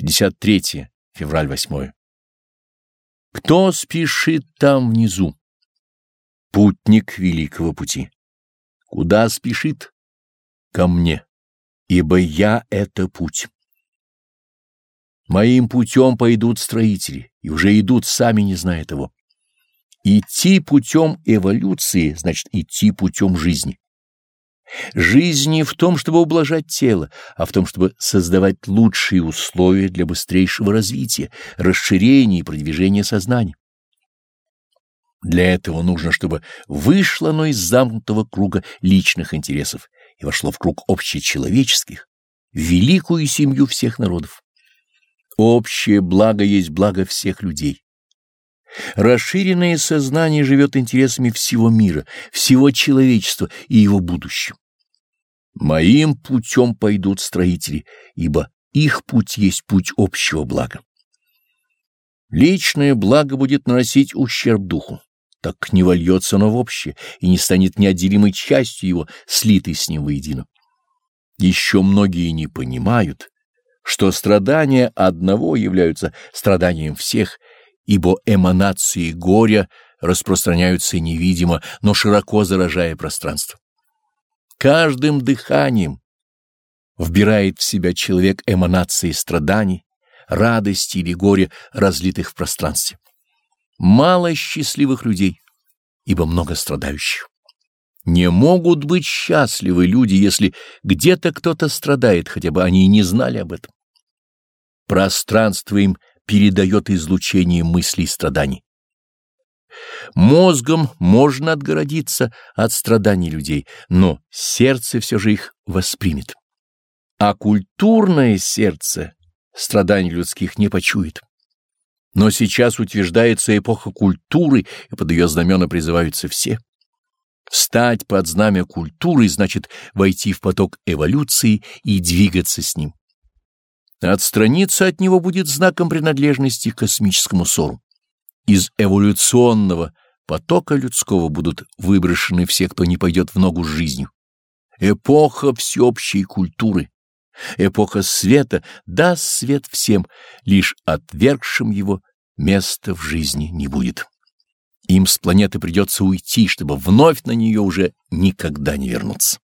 53 февраль 8. Кто спешит там внизу? Путник великого пути. Куда спешит? Ко мне, ибо я — это путь. Моим путем пойдут строители, и уже идут, сами не зная того. Идти путем эволюции значит идти путем жизни. Жизнь не в том, чтобы ублажать тело, а в том, чтобы создавать лучшие условия для быстрейшего развития, расширения и продвижения сознания. Для этого нужно, чтобы вышло оно из замкнутого круга личных интересов и вошло в круг общечеловеческих, великую семью всех народов. Общее благо есть благо всех людей. Расширенное сознание живет интересами всего мира, всего человечества и его будущим. Моим путем пойдут строители, ибо их путь есть путь общего блага. Личное благо будет наносить ущерб духу, так не вольется оно в общее и не станет неотделимой частью его, слитой с ним воедино. Еще многие не понимают, что страдания одного являются страданием всех, ибо эманации горя распространяются невидимо, но широко заражая пространство. Каждым дыханием вбирает в себя человек эманации страданий, радости или горя, разлитых в пространстве. Мало счастливых людей, ибо много страдающих. Не могут быть счастливы люди, если где-то кто-то страдает, хотя бы они и не знали об этом. Пространство им передает излучение мыслей и страданий. Мозгом можно отгородиться от страданий людей, но сердце все же их воспримет. А культурное сердце страданий людских не почует. Но сейчас утверждается эпоха культуры, и под ее знамена призываются все. Встать под знамя культуры значит войти в поток эволюции и двигаться с ним. Отстраниться от него будет знаком принадлежности к космическому ссору. Из эволюционного потока людского будут выброшены все, кто не пойдет в ногу с жизнью. Эпоха всеобщей культуры, эпоха света даст свет всем, лишь отвергшим его места в жизни не будет. Им с планеты придется уйти, чтобы вновь на нее уже никогда не вернуться.